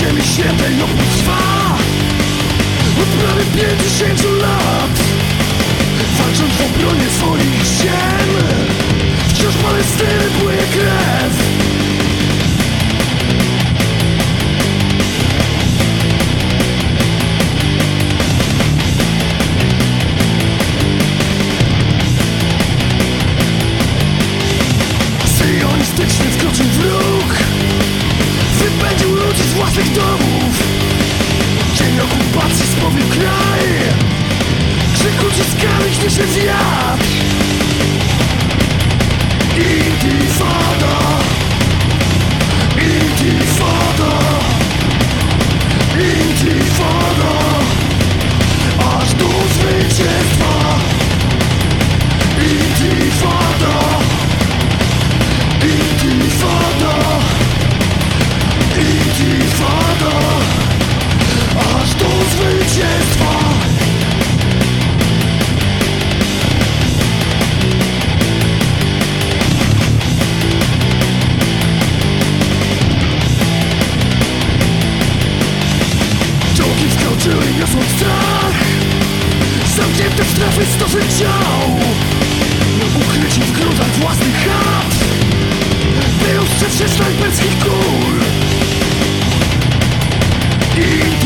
świętej opór trwa. Od prawie 50 lat Walcząc w obronie swoich ziem własnych domów. Dzień okupacji spowił kraj. Krzyk uciskany śnieży wiatr Intifada Strefy stosy ciał Ukryci w gruzach własnych chat. By ustrzec się snajperskich kul Intifada